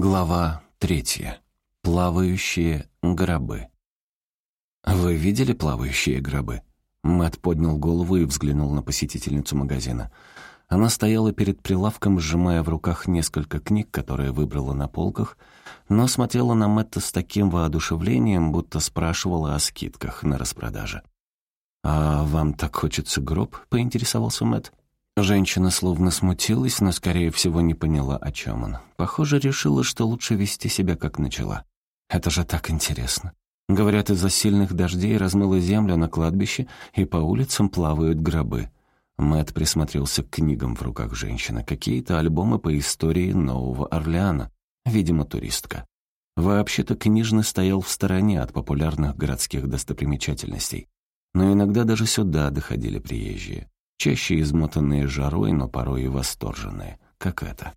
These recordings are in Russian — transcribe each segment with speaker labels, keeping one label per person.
Speaker 1: Глава третья. Плавающие гробы. «Вы видели плавающие гробы?» Мэтт поднял голову и взглянул на посетительницу магазина. Она стояла перед прилавком, сжимая в руках несколько книг, которые выбрала на полках, но смотрела на Мэтта с таким воодушевлением, будто спрашивала о скидках на распродаже. «А вам так хочется гроб?» — поинтересовался Мэтт. Женщина словно смутилась, но, скорее всего, не поняла, о чем он. Похоже, решила, что лучше вести себя, как начала. Это же так интересно. Говорят, из-за сильных дождей размыло землю на кладбище, и по улицам плавают гробы. Мэт присмотрелся к книгам в руках женщины. Какие-то альбомы по истории Нового Орлеана. Видимо, туристка. Вообще-то книжный стоял в стороне от популярных городских достопримечательностей. Но иногда даже сюда доходили приезжие чаще измотанные жарой, но порой и восторженные, как это.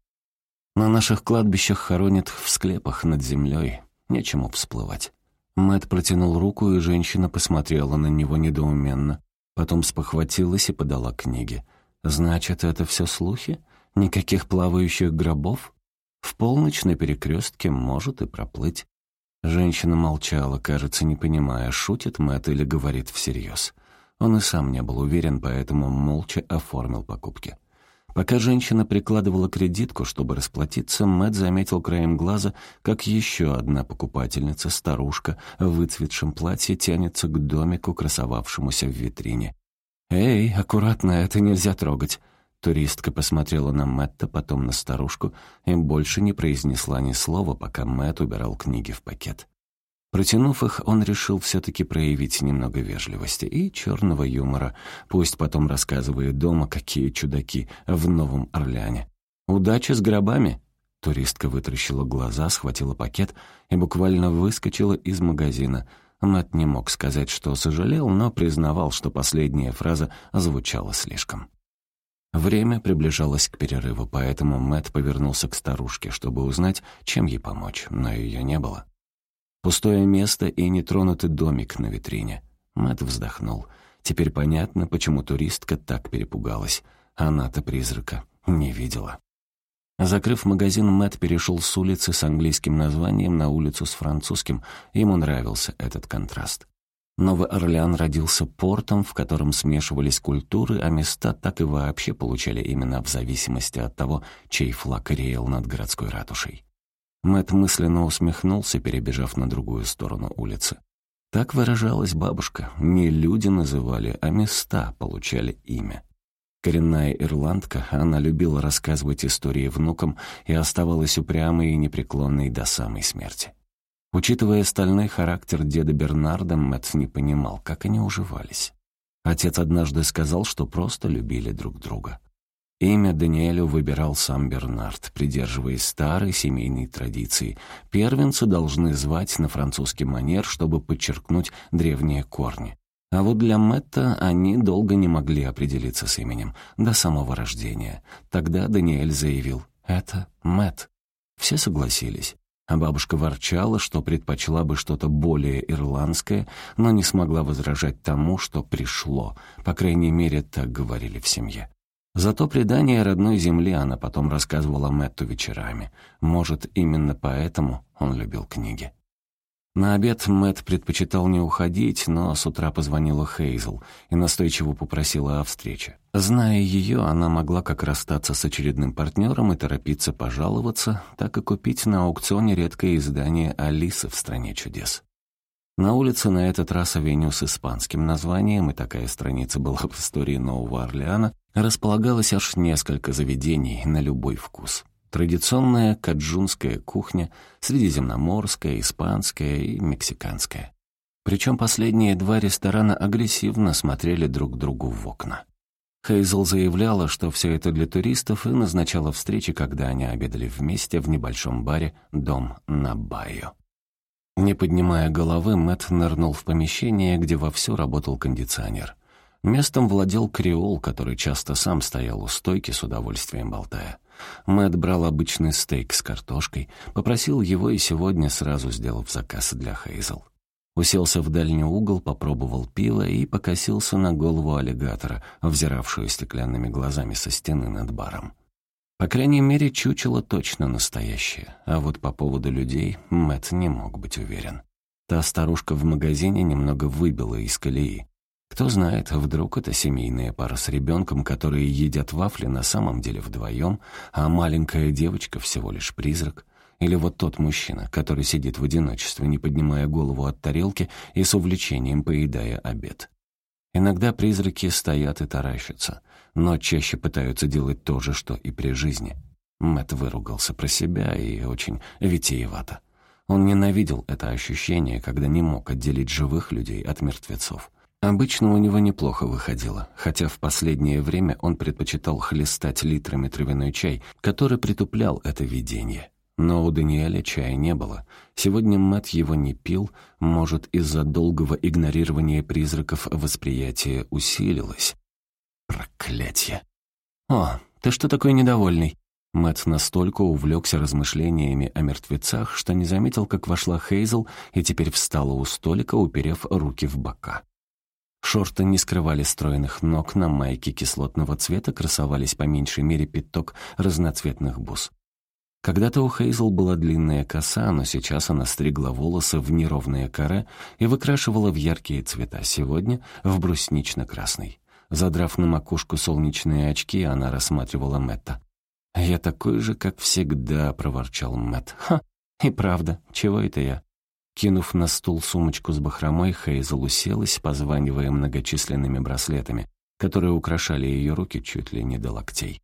Speaker 1: На наших кладбищах хоронят в склепах над землей, нечему всплывать. Мэт протянул руку, и женщина посмотрела на него недоуменно. Потом спохватилась и подала книги. «Значит, это все слухи? Никаких плавающих гробов? В полночь на перекрестке может и проплыть». Женщина молчала, кажется, не понимая, шутит Мэт или говорит всерьез. Он и сам не был уверен, поэтому молча оформил покупки. Пока женщина прикладывала кредитку, чтобы расплатиться, Мэтт заметил краем глаза, как еще одна покупательница, старушка, в выцветшем платье тянется к домику, красовавшемуся в витрине. «Эй, аккуратно, это нельзя трогать!» Туристка посмотрела на Мэтта, потом на старушку и больше не произнесла ни слова, пока Мэтт убирал книги в пакет. Протянув их, он решил все-таки проявить немного вежливости и черного юмора. Пусть потом рассказывает дома, какие чудаки в Новом Орлеане. «Удачи с гробами!» Туристка вытращила глаза, схватила пакет и буквально выскочила из магазина. Мэтт не мог сказать, что сожалел, но признавал, что последняя фраза звучала слишком. Время приближалось к перерыву, поэтому Мэтт повернулся к старушке, чтобы узнать, чем ей помочь, но ее не было. Пустое место и нетронутый домик на витрине. Мэтт вздохнул. Теперь понятно, почему туристка так перепугалась. Она-то призрака не видела. Закрыв магазин, Мэтт перешел с улицы с английским названием на улицу с французским. Ему нравился этот контраст. Новый Орлеан родился портом, в котором смешивались культуры, а места так и вообще получали имена в зависимости от того, чей флаг реял над городской ратушей. Мэт мысленно усмехнулся, перебежав на другую сторону улицы. Так выражалась бабушка. Не люди называли, а места получали имя. Коренная ирландка, она любила рассказывать истории внукам и оставалась упрямой и непреклонной до самой смерти. Учитывая стальной характер деда Бернарда, Мэтт не понимал, как они уживались. Отец однажды сказал, что просто любили друг друга. Имя Даниэлю выбирал сам Бернард, придерживаясь старой семейной традиции. Первенца должны звать на французский манер, чтобы подчеркнуть древние корни. А вот для Мэтта они долго не могли определиться с именем, до самого рождения. Тогда Даниэль заявил «Это Мэтт». Все согласились. А бабушка ворчала, что предпочла бы что-то более ирландское, но не смогла возражать тому, что пришло. По крайней мере, так говорили в семье. Зато предание родной земли она потом рассказывала Мэтту вечерами. Может, именно поэтому он любил книги. На обед Мэтт предпочитал не уходить, но с утра позвонила Хейзел и настойчиво попросила о встрече. Зная ее, она могла как расстаться с очередным партнером и торопиться пожаловаться, так и купить на аукционе редкое издание «Алисы в стране чудес». На улице на этот раз авеню с испанским названием, и такая страница была в истории Нового Орлеана, располагалось аж несколько заведений на любой вкус. Традиционная каджунская кухня, средиземноморская, испанская и мексиканская. Причем последние два ресторана агрессивно смотрели друг другу в окна. Хейзел заявляла, что все это для туристов, и назначала встречи, когда они обедали вместе в небольшом баре «Дом на Байо». Не поднимая головы, Мэтт нырнул в помещение, где вовсю работал кондиционер. Местом владел креол, который часто сам стоял у стойки с удовольствием болтая. Мэтт брал обычный стейк с картошкой, попросил его и сегодня сразу сделал заказ для Хейзел. Уселся в дальний угол, попробовал пиво и покосился на голову аллигатора, взиравшую стеклянными глазами со стены над баром. По крайней мере, чучело точно настоящее, а вот по поводу людей Мэт не мог быть уверен. Та старушка в магазине немного выбила из колеи. Кто знает, вдруг это семейная пара с ребенком, которые едят вафли на самом деле вдвоем, а маленькая девочка всего лишь призрак. Или вот тот мужчина, который сидит в одиночестве, не поднимая голову от тарелки и с увлечением поедая обед. Иногда призраки стоят и таращатся, но чаще пытаются делать то же, что и при жизни. Мэт выругался про себя и очень витиевато. Он ненавидел это ощущение, когда не мог отделить живых людей от мертвецов. Обычно у него неплохо выходило, хотя в последнее время он предпочитал хлестать литрами травяной чай, который притуплял это видение. Но у Даниэля чая не было. Сегодня Мэтт его не пил, может, из-за долгого игнорирования призраков восприятие усилилось. Проклятье! «О, ты что такой недовольный?» Мэтт настолько увлекся размышлениями о мертвецах, что не заметил, как вошла Хейзел и теперь встала у столика, уперев руки в бока. Шорты не скрывали стройных ног, на майке кислотного цвета красовались по меньшей мере пяток разноцветных бус. Когда-то у Хейзл была длинная коса, но сейчас она стригла волосы в неровные каре и выкрашивала в яркие цвета, сегодня в бруснично-красный. Задрав на макушку солнечные очки, она рассматривала Мэтта. «Я такой же, как всегда», — проворчал Мэтт. «Ха, и правда, чего это я?» Кинув на стул сумочку с бахромой, Хейзл уселась, позванивая многочисленными браслетами, которые украшали ее руки чуть ли не до локтей.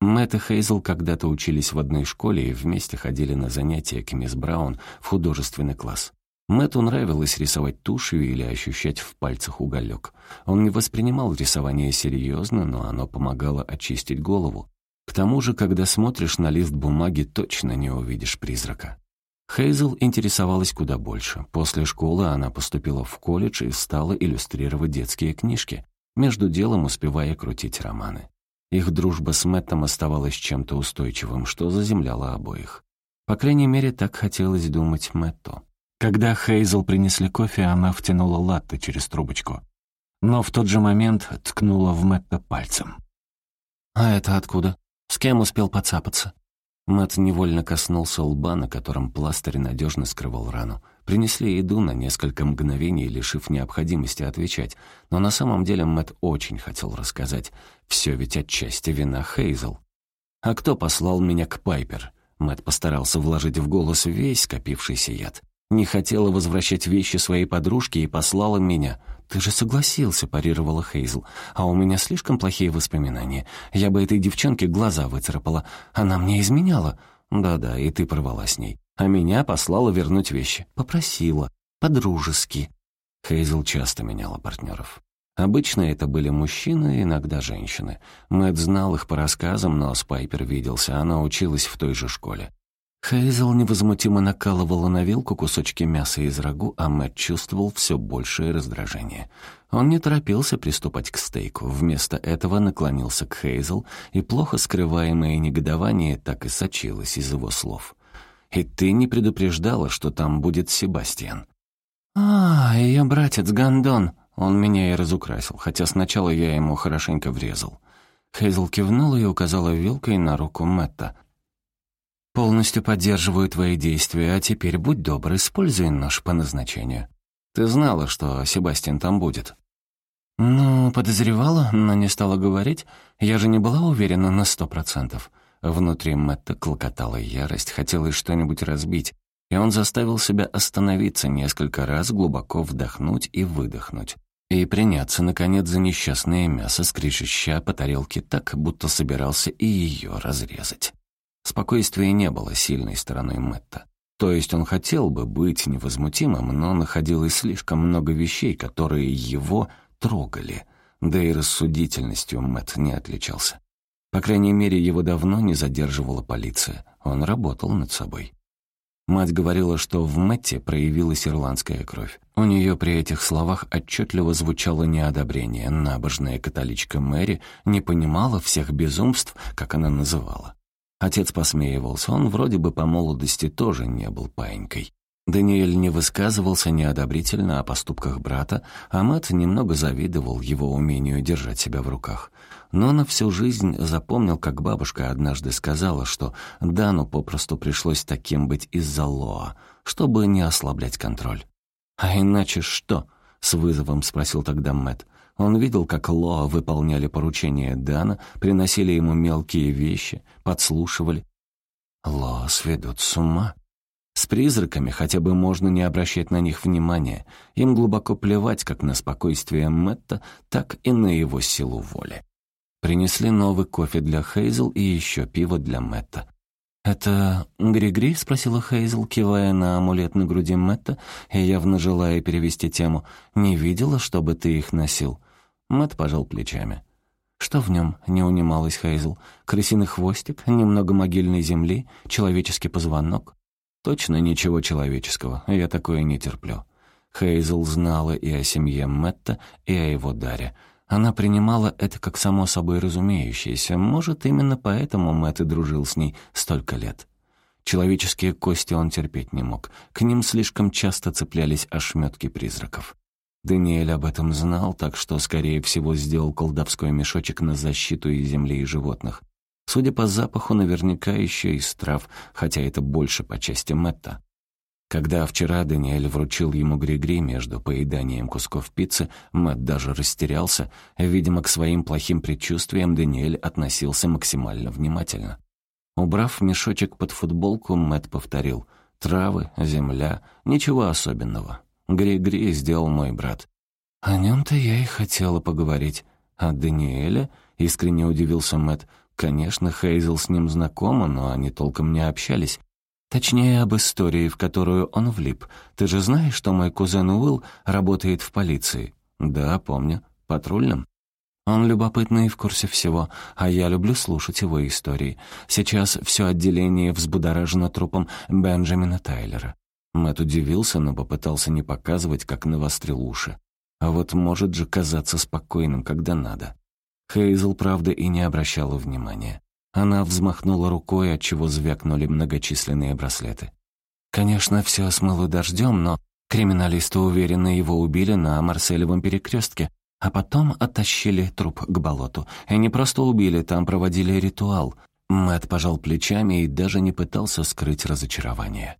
Speaker 1: Мэтт и Хейзл когда-то учились в одной школе и вместе ходили на занятия к мисс Браун в художественный класс. Мэтту нравилось рисовать тушью или ощущать в пальцах уголек. Он не воспринимал рисование серьезно, но оно помогало очистить голову. К тому же, когда смотришь на лист бумаги, точно не увидишь призрака. Хейзл интересовалась куда больше. После школы она поступила в колледж и стала иллюстрировать детские книжки, между делом успевая крутить романы. Их дружба с Мэттом оставалась чем-то устойчивым, что заземляло обоих. По крайней мере, так хотелось думать Мэтту. Когда Хейзел принесли кофе, она втянула латте через трубочку. Но в тот же момент ткнула в Мэтта пальцем. «А это откуда? С кем успел поцапаться?» Мэтт невольно коснулся лба, на котором пластырь надежно скрывал рану. Принесли еду на несколько мгновений, лишив необходимости отвечать, но на самом деле Мэтт очень хотел рассказать. Все ведь отчасти вина Хейзел. «А кто послал меня к Пайпер?» Мэтт постарался вложить в голос весь скопившийся яд. «Не хотела возвращать вещи своей подружке и послала меня. «Ты же согласился», — парировала Хейзл. «А у меня слишком плохие воспоминания. Я бы этой девчонке глаза выцарапала. Она мне изменяла». «Да-да, и ты порвала с ней а меня послала вернуть вещи. Попросила. По-дружески. Хейзел часто меняла партнеров. Обычно это были мужчины, иногда женщины. Мэтт знал их по рассказам, но с Пайпер виделся, она училась в той же школе. Хейзел невозмутимо накалывала на вилку кусочки мяса из рагу, а Мэтт чувствовал все большее раздражение. Он не торопился приступать к стейку, вместо этого наклонился к Хейзел, и плохо скрываемое негодование так и сочилось из его слов. И ты не предупреждала, что там будет Себастьян. А, ее братец Гандон. Он меня и разукрасил, хотя сначала я ему хорошенько врезал. Хейзл кивнула и указала вилкой на руку Мэтта. «Полностью поддерживаю твои действия, а теперь будь добр, используй нож по назначению. Ты знала, что Себастьян там будет?» «Ну, подозревала, но не стала говорить. Я же не была уверена на сто процентов. Внутри Мэтта клокотала ярость, хотелось что-нибудь разбить, и он заставил себя остановиться несколько раз, глубоко вдохнуть и выдохнуть. И приняться, наконец, за несчастное мясо, скрежеща по тарелке так, будто собирался и ее разрезать. Спокойствия не было сильной стороной Мэтта. То есть он хотел бы быть невозмутимым, но находилось слишком много вещей, которые его трогали. Да и рассудительностью Мэтт не отличался. По крайней мере, его давно не задерживала полиция. Он работал над собой. Мать говорила, что в Мэтте проявилась ирландская кровь. У нее при этих словах отчетливо звучало неодобрение. Набожная католичка Мэри не понимала всех безумств, как она называла. Отец посмеивался, он вроде бы по молодости тоже не был паинькой. Даниэль не высказывался неодобрительно о поступках брата, а Мэтт немного завидовал его умению держать себя в руках. Но на всю жизнь запомнил, как бабушка однажды сказала, что Дану попросту пришлось таким быть из-за Лоа, чтобы не ослаблять контроль. «А иначе что?» — с вызовом спросил тогда Мэтт. Он видел, как Лоа выполняли поручения Дана, приносили ему мелкие вещи, подслушивали. Лоа сведут с ума. С призраками хотя бы можно не обращать на них внимания. Им глубоко плевать как на спокойствие Мэтта, так и на его силу воли. Принесли новый кофе для Хейзел и еще пиво для Мэтта. «Это Григри?» — спросила Хейзел, кивая на амулет на груди Мэтта и явно желая перевести тему. «Не видела, чтобы ты их носил?» Мэтт пожал плечами. «Что в нем?» — не унималась Хейзел. «Крысиный хвостик, немного могильной земли, человеческий позвонок». Точно ничего человеческого, я такое не терплю. Хейзел знала и о семье Мэтта, и о его даре. Она принимала это как само собой разумеющееся. Может, именно поэтому Мэтт и дружил с ней столько лет. Человеческие кости он терпеть не мог. К ним слишком часто цеплялись ошметки призраков. Даниэль об этом знал, так что, скорее всего, сделал колдовской мешочек на защиту и земли, и животных. Судя по запаху, наверняка еще из трав, хотя это больше по части Мэтта. Когда вчера Даниэль вручил ему гри-гри между поеданием кусков пиццы, Мэтт даже растерялся. Видимо, к своим плохим предчувствиям Даниэль относился максимально внимательно. Убрав мешочек под футболку, Мэтт повторил «Травы, земля, ничего особенного. Гри-гри сделал мой брат». «О нем-то я и хотела поговорить. А Даниэля?» — искренне удивился Мэтт. Конечно, Хейзел с ним знакома, но они толком не общались. Точнее, об истории, в которую он влип. Ты же знаешь, что мой кузен Уилл работает в полиции? Да, помню. Патрульным? Он любопытный и в курсе всего, а я люблю слушать его истории. Сейчас все отделение взбудоражено трупом Бенджамина Тайлера. Мэтт удивился, но попытался не показывать, как навострил уши. А вот может же казаться спокойным, когда надо. Хейзел, правда, и не обращала внимания. Она взмахнула рукой, отчего звякнули многочисленные браслеты. Конечно, все смыло дождем, но криминалисты уверенно его убили на Марселевом перекрестке, а потом оттащили труп к болоту. И не просто убили, там проводили ритуал. Мэт пожал плечами и даже не пытался скрыть разочарование.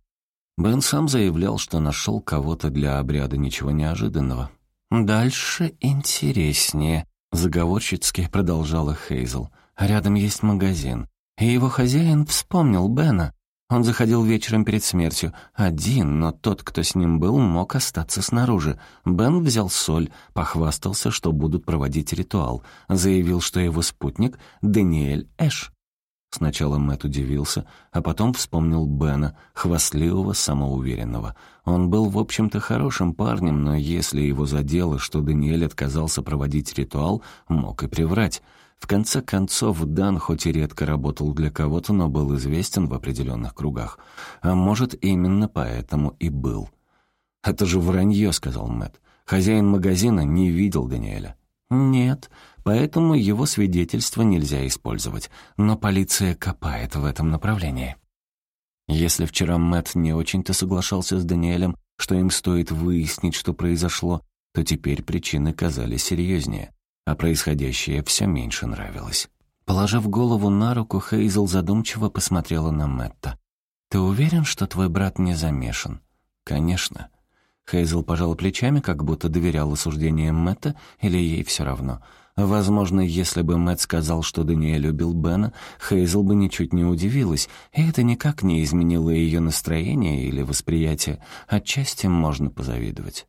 Speaker 1: Бен сам заявлял, что нашел кого-то для обряда ничего неожиданного. «Дальше интереснее», Заговорщицки продолжала Хейзел. «Рядом есть магазин. И его хозяин вспомнил Бена. Он заходил вечером перед смертью. Один, но тот, кто с ним был, мог остаться снаружи. Бен взял соль, похвастался, что будут проводить ритуал. Заявил, что его спутник — Даниэль Эш. Сначала Мэт удивился, а потом вспомнил Бена, хвастливого, самоуверенного. Он был, в общем-то, хорошим парнем, но если его задело, что Даниэль отказался проводить ритуал, мог и приврать. В конце концов, Дан хоть и редко работал для кого-то, но был известен в определенных кругах. А может, именно поэтому и был. «Это же вранье», — сказал Мэт. «Хозяин магазина не видел Даниэля». «Нет, поэтому его свидетельство нельзя использовать, но полиция копает в этом направлении». Если вчера Мэтт не очень-то соглашался с Даниэлем, что им стоит выяснить, что произошло, то теперь причины казались серьезнее, а происходящее все меньше нравилось. Положив голову на руку, Хейзел задумчиво посмотрела на Мэтта. «Ты уверен, что твой брат не замешан?» «Конечно. Хейзел пожала плечами, как будто доверяла суждениям Мэтта, или ей все равно. Возможно, если бы Мэтт сказал, что Даниэль любил Бена, Хейзел бы ничуть не удивилась, и это никак не изменило ее настроение или восприятие. Отчасти можно позавидовать.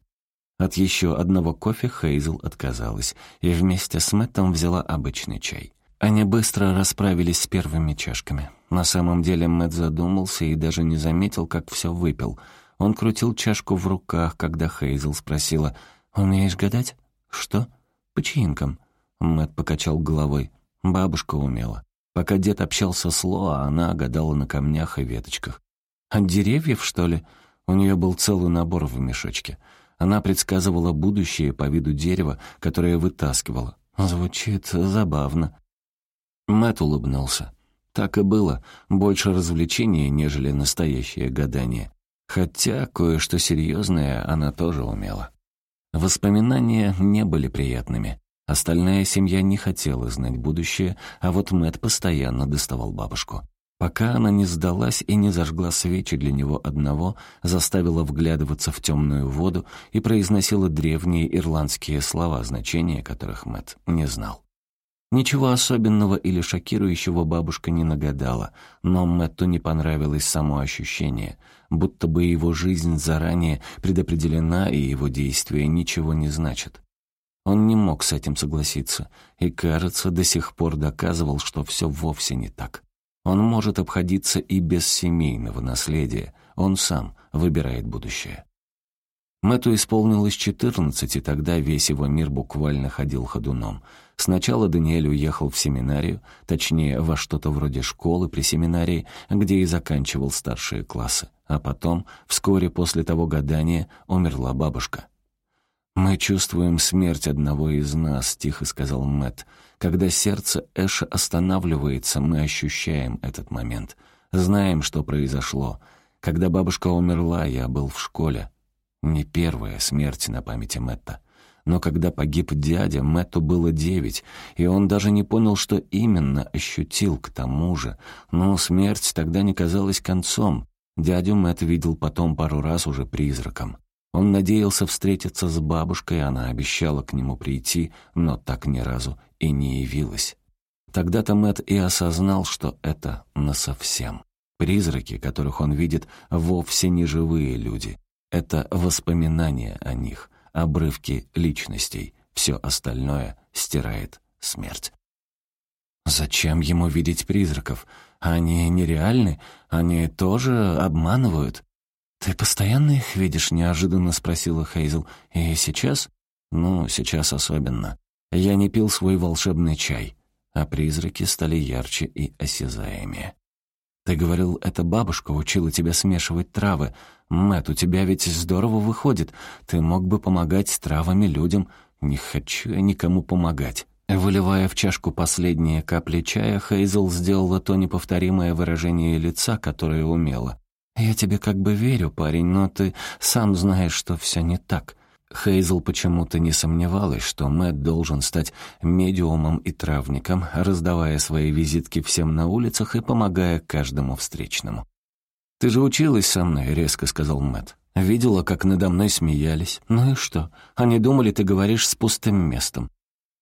Speaker 1: От еще одного кофе Хейзел отказалась и вместе с Мэттом взяла обычный чай. Они быстро расправились с первыми чашками. На самом деле Мэтт задумался и даже не заметил, как все выпил — он крутил чашку в руках, когда Хейзел спросила, «Умеешь гадать?» «Что?» «По чаинкам». Мэтт покачал головой. Бабушка умела. Пока дед общался с Лоа, она гадала на камнях и веточках. «От деревьев, что ли?» У нее был целый набор в мешочке. Она предсказывала будущее по виду дерева, которое вытаскивала. Звучит забавно. Мэтт улыбнулся. Так и было. Больше развлечения, нежели настоящее гадание. Хотя кое-что серьезное она тоже умела. Воспоминания не были приятными. Остальная семья не хотела знать будущее, а вот Мэт постоянно доставал бабушку. Пока она не сдалась и не зажгла свечи для него одного, заставила вглядываться в темную воду и произносила древние ирландские слова, значения которых Мэт не знал. Ничего особенного или шокирующего бабушка не нагадала, но Мэтту не понравилось само ощущение, будто бы его жизнь заранее предопределена и его действия ничего не значат. Он не мог с этим согласиться и, кажется, до сих пор доказывал, что все вовсе не так. Он может обходиться и без семейного наследия, он сам выбирает будущее. Мэтту исполнилось четырнадцать, и тогда весь его мир буквально ходил ходуном. Сначала Даниэль уехал в семинарию, точнее, во что-то вроде школы при семинарии, где и заканчивал старшие классы. А потом, вскоре после того гадания, умерла бабушка. «Мы чувствуем смерть одного из нас», — тихо сказал Мэтт. «Когда сердце Эша останавливается, мы ощущаем этот момент. Знаем, что произошло. Когда бабушка умерла, я был в школе. Не первая смерть на памяти Мэтта. Но когда погиб дядя, Мэтту было девять, и он даже не понял, что именно ощутил к тому же. Но смерть тогда не казалась концом. Дядю Мэтт видел потом пару раз уже призраком. Он надеялся встретиться с бабушкой, она обещала к нему прийти, но так ни разу и не явилась. Тогда-то Мэтт и осознал, что это насовсем. Призраки, которых он видит, вовсе не живые люди. Это воспоминания о них, обрывки личностей. Все остальное стирает смерть. Зачем ему видеть призраков? Они нереальны? Они тоже обманывают? «Ты постоянно их видишь?» — неожиданно спросила Хейзел. «И сейчас?» «Ну, сейчас особенно. Я не пил свой волшебный чай, а призраки стали ярче и осязаемее. Ты говорил, эта бабушка учила тебя смешивать травы. Мэт, у тебя ведь здорово выходит. Ты мог бы помогать травами людям. Не хочу я никому помогать». Выливая в чашку последние капли чая, Хейзел сделала то неповторимое выражение лица, которое умела. «Я тебе как бы верю, парень, но ты сам знаешь, что все не так». Хейзел почему-то не сомневалась, что Мэтт должен стать медиумом и травником, раздавая свои визитки всем на улицах и помогая каждому встречному. «Ты же училась со мной», — резко сказал Мэтт. «Видела, как надо мной смеялись. Ну и что? Они думали, ты говоришь с пустым местом.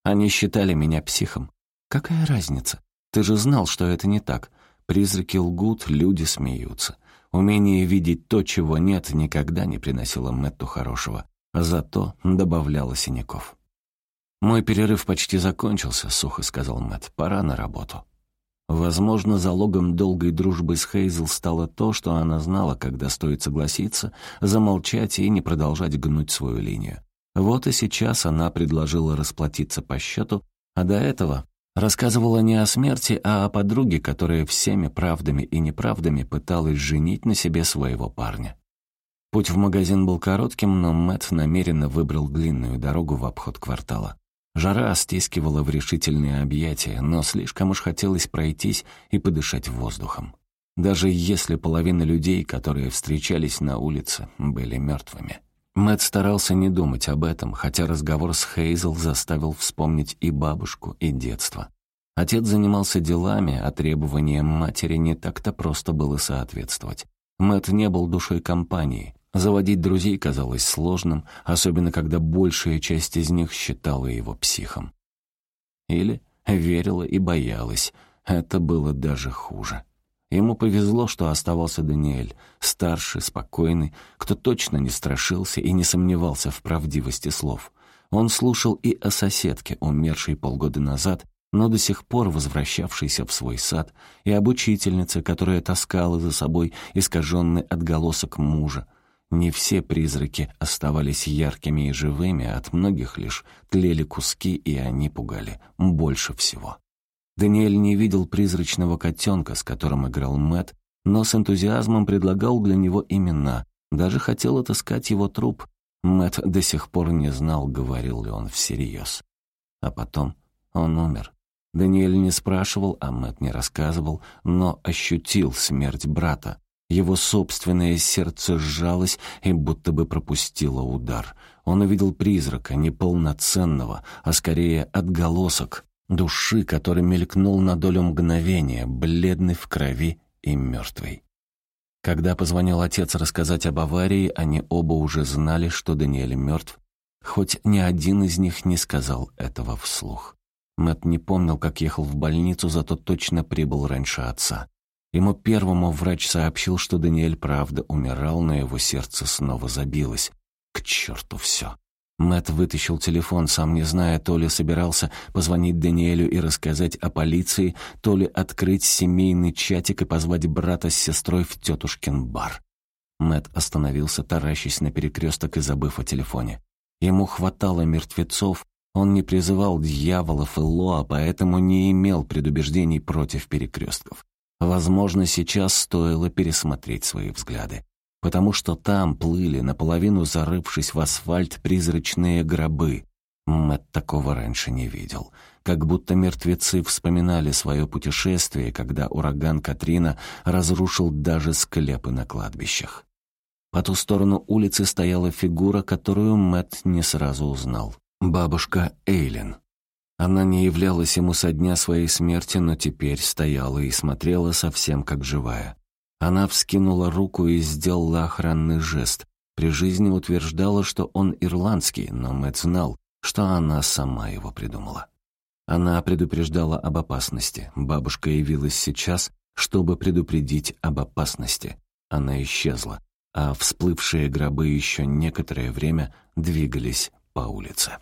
Speaker 1: Они считали меня психом. Какая разница? Ты же знал, что это не так. Призраки лгут, люди смеются. Умение видеть то, чего нет, никогда не приносило Мэтту хорошего, зато добавляло синяков. «Мой перерыв почти закончился», — сухо сказал Мэтт. «Пора на работу». Возможно, залогом долгой дружбы с Хейзел стало то, что она знала, когда стоит согласиться, замолчать и не продолжать гнуть свою линию. Вот и сейчас она предложила расплатиться по счету, а до этого Рассказывала не о смерти, а о подруге, которая всеми правдами и неправдами пыталась женить на себе своего парня. Путь в магазин был коротким, но Мэтт намеренно выбрал длинную дорогу в обход квартала. Жара стискивала в решительные объятия, но слишком уж хотелось пройтись и подышать воздухом. Даже если половина людей, которые встречались на улице, были мертвыми. Мэтт старался не думать об этом, хотя разговор с Хейзел заставил вспомнить и бабушку, и детство. Отец занимался делами, а требованиям матери не так-то просто было соответствовать. Мэтт не был душой компании. Заводить друзей казалось сложным, особенно когда большая часть из них считала его психом. Или верила и боялась. Это было даже хуже. Ему повезло, что оставался Даниэль, старший, спокойный, кто точно не страшился и не сомневался в правдивости слов. Он слушал и о соседке, умершей полгода назад, но до сих пор возвращавшейся в свой сад, и об учительнице, которая таскала за собой искаженный отголосок мужа. Не все призраки оставались яркими и живыми, от многих лишь тлели куски, и они пугали больше всего. Даниэль не видел призрачного котенка, с которым играл Мэт, но с энтузиазмом предлагал для него имена, даже хотел отыскать его труп. Мэт до сих пор не знал, говорил ли он всерьез. А потом он умер. Даниэль не спрашивал, а Мэт не рассказывал, но ощутил смерть брата. Его собственное сердце сжалось и будто бы пропустило удар. Он увидел призрака, не полноценного, а скорее отголосок души, который мелькнул на долю мгновения, бледный в крови и мертвый. Когда позвонил отец рассказать об аварии, они оба уже знали, что Даниэль мертв, хоть ни один из них не сказал этого вслух. Мэт не помнил, как ехал в больницу, зато точно прибыл раньше отца. Ему первому врач сообщил, что Даниэль правда умирал, но его сердце снова забилось. К черту все. Мэт вытащил телефон, сам не зная, то ли собирался позвонить Даниэлю и рассказать о полиции, то ли открыть семейный чатик и позвать брата с сестрой в тетушкин бар. Мэт остановился, таращась на перекресток и забыв о телефоне. Ему хватало мертвецов, он не призывал дьяволов и Лоа, поэтому не имел предубеждений против перекрестков. Возможно, сейчас стоило пересмотреть свои взгляды потому что там плыли, наполовину зарывшись в асфальт, призрачные гробы. Мэтт такого раньше не видел. Как будто мертвецы вспоминали свое путешествие, когда ураган Катрина разрушил даже склепы на кладбищах. По ту сторону улицы стояла фигура, которую Мэтт не сразу узнал. Бабушка Эйлин. Она не являлась ему со дня своей смерти, но теперь стояла и смотрела совсем как живая. Она вскинула руку и сделала охранный жест. При жизни утверждала, что он ирландский, но Мэтт знал, что она сама его придумала. Она предупреждала об опасности. Бабушка явилась сейчас, чтобы предупредить об опасности. Она исчезла, а всплывшие гробы еще некоторое время двигались по улице.